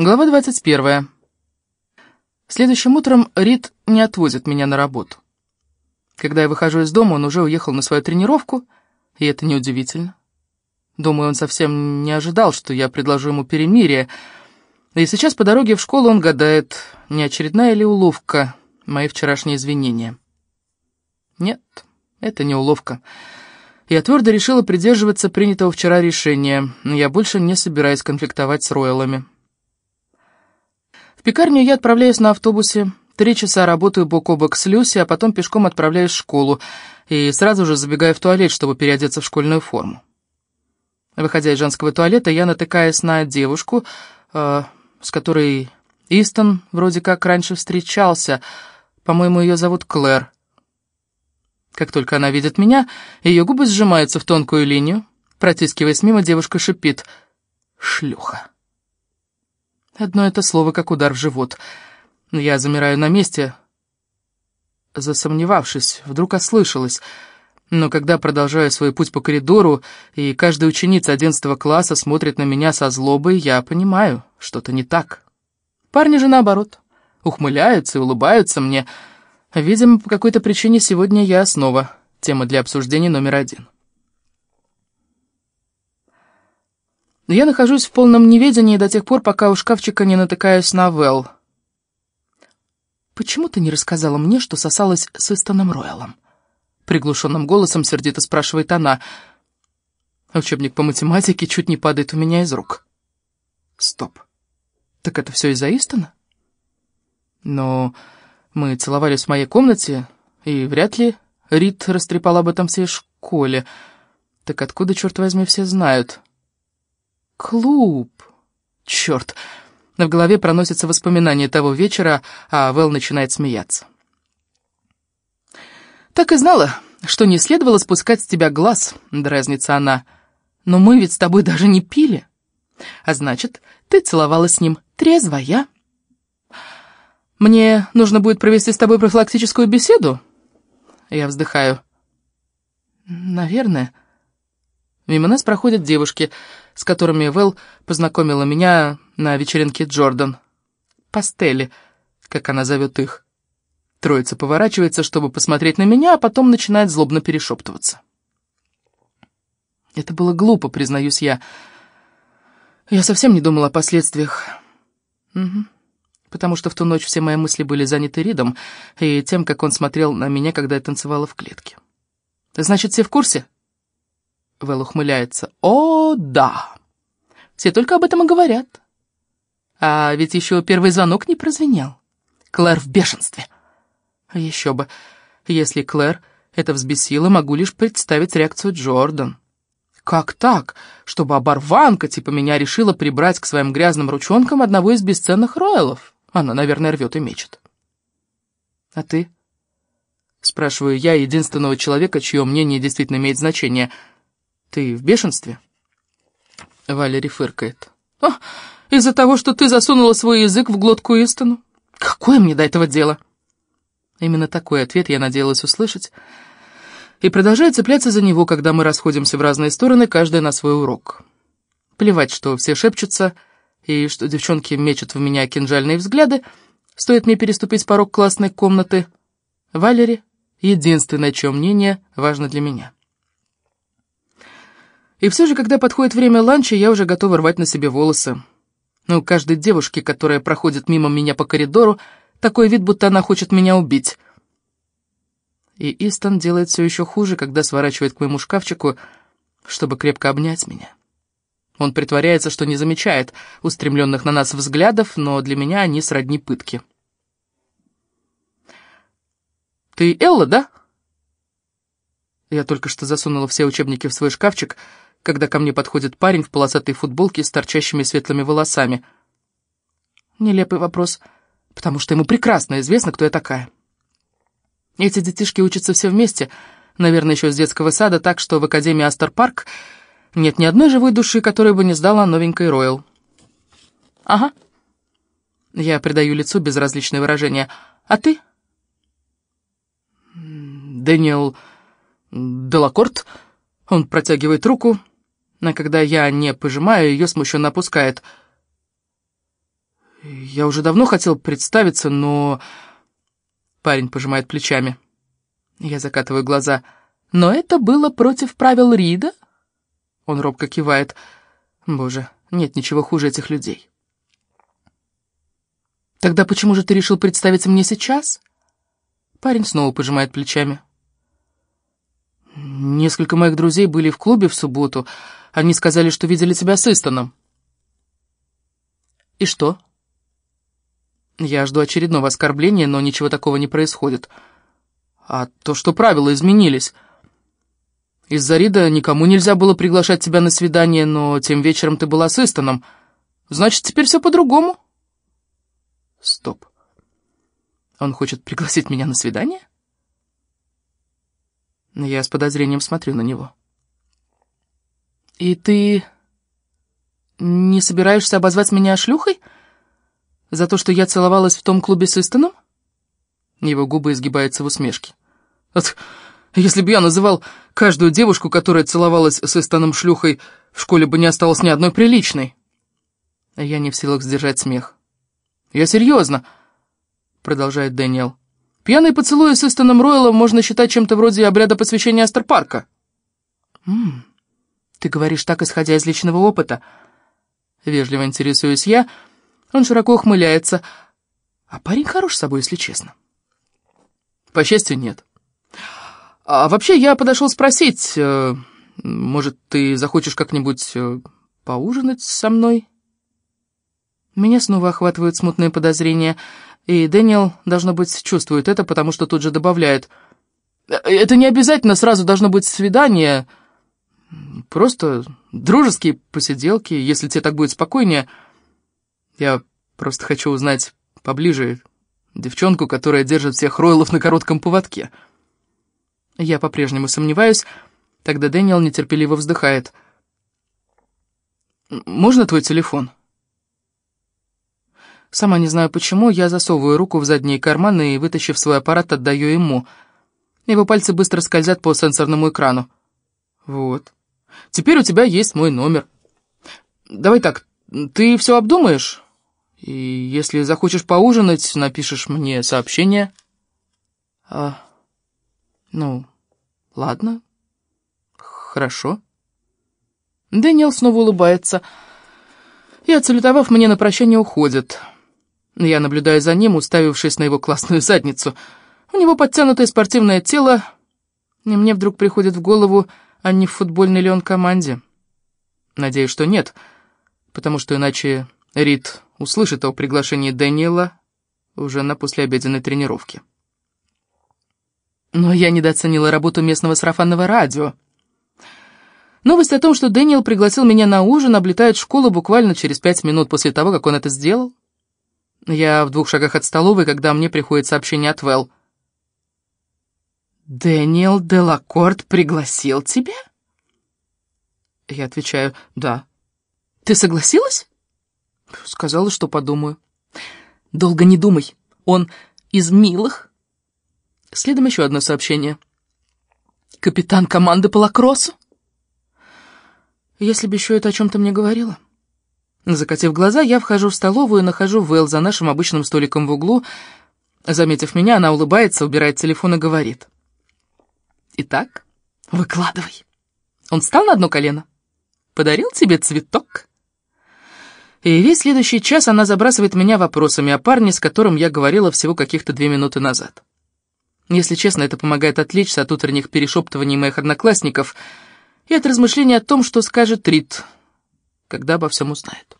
Глава 21. Следующим утром Рид не отвозит меня на работу. Когда я выхожу из дома, он уже уехал на свою тренировку, и это неудивительно. Думаю, он совсем не ожидал, что я предложу ему перемирие, и сейчас по дороге в школу он гадает, не очередная ли уловка мои вчерашние извинения. Нет, это не уловка. Я твердо решила придерживаться принятого вчера решения, но я больше не собираюсь конфликтовать с Роялами. Пекарню я отправляюсь на автобусе. Три часа работаю бок о бок с Люси, а потом пешком отправляюсь в школу и сразу же забегаю в туалет, чтобы переодеться в школьную форму. Выходя из женского туалета, я натыкаюсь на девушку, э, с которой Истон вроде как раньше встречался. По-моему, ее зовут Клэр. Как только она видит меня, ее губы сжимаются в тонкую линию. Протискиваясь мимо, девушка шипит «Шлюха». Одно это слово, как удар в живот. Я замираю на месте, засомневавшись, вдруг ослышалась. Но когда продолжаю свой путь по коридору, и каждая ученица одиннадцатого класса смотрит на меня со злобой, я понимаю, что-то не так. Парни же наоборот, ухмыляются и улыбаются мне. Видимо, по какой-то причине сегодня я снова тема для обсуждения номер один. Но я нахожусь в полном неведении до тех пор, пока у шкафчика не натыкаюсь на Вэл. «Почему ты не рассказала мне, что сосалась с Истоном Роялом?» Приглушенным голосом сердито спрашивает она. Учебник по математике чуть не падает у меня из рук. Стоп. Так это все из-за Истона? Но мы целовались в моей комнате, и вряд ли Рид растрепал об этом всей школе. Так откуда, черт возьми, все знают?» Клуб. Черт. В голове проносятся воспоминания того вечера, а Вэл начинает смеяться. «Так и знала, что не следовало спускать с тебя глаз», — дразнится она. «Но мы ведь с тобой даже не пили. А значит, ты целовалась с ним трезвая». «Мне нужно будет провести с тобой профилактическую беседу?» Я вздыхаю. «Наверное». Мимо нас проходят девушки, с которыми Вэл познакомила меня на вечеринке Джордан. Пастели, как она зовет их. Троица поворачивается, чтобы посмотреть на меня, а потом начинает злобно перешептываться. Это было глупо, признаюсь я. Я совсем не думала о последствиях. Угу. Потому что в ту ночь все мои мысли были заняты Ридом и тем, как он смотрел на меня, когда я танцевала в клетке. Значит, все в курсе? Вэл ухмыляется. «О, да! Все только об этом и говорят. А ведь еще первый звонок не прозвенел. Клэр в бешенстве. Еще бы. Если Клэр это взбесило, могу лишь представить реакцию Джордан. Как так, чтобы оборванка типа меня решила прибрать к своим грязным ручонкам одного из бесценных роялов? Она, наверное, рвет и мечет. А ты? Спрашиваю я единственного человека, чье мнение действительно имеет значение — ты в бешенстве?» Валери фыркает. «О, из-за того, что ты засунула свой язык в глотку Истону? Какое мне до этого дело?» Именно такой ответ я надеялась услышать, и продолжаю цепляться за него, когда мы расходимся в разные стороны, каждая на свой урок. Плевать, что все шепчутся, и что девчонки мечут в меня кинжальные взгляды, стоит мне переступить порог классной комнаты. Валери — единственное, чье мнение важно для меня. И все же, когда подходит время ланча, я уже готова рвать на себе волосы. Но у каждой девушки, которая проходит мимо меня по коридору, такой вид, будто она хочет меня убить. И Истон делает все еще хуже, когда сворачивает к моему шкафчику, чтобы крепко обнять меня. Он притворяется, что не замечает устремленных на нас взглядов, но для меня они сродни пытки. «Ты Элла, да?» Я только что засунула все учебники в свой шкафчик, когда ко мне подходит парень в полосатой футболке с торчащими светлыми волосами. Нелепый вопрос, потому что ему прекрасно известно, кто я такая. Эти детишки учатся все вместе, наверное, еще с детского сада, так что в Академии Астер Парк нет ни одной живой души, которая бы не сдала новенькой Ройл. Ага. Я придаю лицу безразличное выражение. А ты? Дэниел Делакорт. Он протягивает руку, но когда я не пожимаю, ее смущенно опускает. Я уже давно хотел представиться, но... Парень пожимает плечами. Я закатываю глаза. Но это было против правил Рида? Он робко кивает. Боже, нет ничего хуже этих людей. Тогда почему же ты решил представиться мне сейчас? Парень снова пожимает плечами. Несколько моих друзей были в клубе в субботу. Они сказали, что видели тебя с Истоном. И что? Я жду очередного оскорбления, но ничего такого не происходит. А то, что правила изменились. Из-за Рида никому нельзя было приглашать тебя на свидание, но тем вечером ты была с Истоном. Значит, теперь все по-другому. Стоп. Он хочет пригласить меня на свидание? Я с подозрением смотрю на него. «И ты не собираешься обозвать меня шлюхой? За то, что я целовалась в том клубе с Истоном?» Его губы изгибаются в усмешке. «От... Если бы я называл каждую девушку, которая целовалась с Истоном шлюхой, в школе бы не осталось ни одной приличной». А я не в силах сдержать смех. «Я серьезно», — продолжает Дэниел. Пьяные поцелуи с Истоном Ройлом можно считать чем-то вроде обряда посвящения Астерпарка. «М-м, ты говоришь так, исходя из личного опыта?» Вежливо интересуюсь я. Он широко ухмыляется. А парень хорош с собой, если честно. По счастью, нет. А вообще, я подошел спросить, э, может, ты захочешь как-нибудь э, поужинать со мной? Меня снова охватывают смутные подозрения. И Дэниел, должно быть, чувствует это, потому что тут же добавляет. «Это не обязательно сразу должно быть свидание. Просто дружеские посиделки, если тебе так будет спокойнее. Я просто хочу узнать поближе девчонку, которая держит всех ройлов на коротком поводке». Я по-прежнему сомневаюсь. Тогда Дэниел нетерпеливо вздыхает. «Можно твой телефон?» Сама не знаю почему, я засовываю руку в задние карманы и, вытащив свой аппарат, отдаю ему. Его пальцы быстро скользят по сенсорному экрану. Вот. Теперь у тебя есть мой номер. Давай так, ты все обдумаешь? И если захочешь поужинать, напишешь мне сообщение. А, ну, ладно. Хорошо. Дэниел снова улыбается и, отсалютовав мне на прощание, уходит. Я наблюдаю за ним, уставившись на его классную задницу. У него подтянутое спортивное тело, и мне вдруг приходит в голову, а не в футбольной ли он команде. Надеюсь, что нет, потому что иначе Рид услышит о приглашении Дэниела уже на послеобеденной тренировке. Но я недооценила работу местного сарафанного радио. Новость о том, что Дэниел пригласил меня на ужин, облетает школу буквально через пять минут после того, как он это сделал. Я в двух шагах от столовой, когда мне приходит сообщение от Вэл. «Дэниел Делакорт пригласил тебя?» Я отвечаю «да». «Ты согласилась?» Сказала, что подумаю. «Долго не думай, он из милых». Следом еще одно сообщение. «Капитан команды по лакроссу?» Если бы еще это о чем-то мне говорила. Закатив глаза, я вхожу в столовую и нахожу Вэл за нашим обычным столиком в углу. Заметив меня, она улыбается, убирает телефон и говорит. «Итак, выкладывай. Он встал на одно колено? Подарил тебе цветок?» И весь следующий час она забрасывает меня вопросами о парне, с которым я говорила всего каких-то две минуты назад. Если честно, это помогает отвлечься от утренних перешептываний моих одноклассников — и от размышления о том, что скажет Рид, когда обо всем узнает.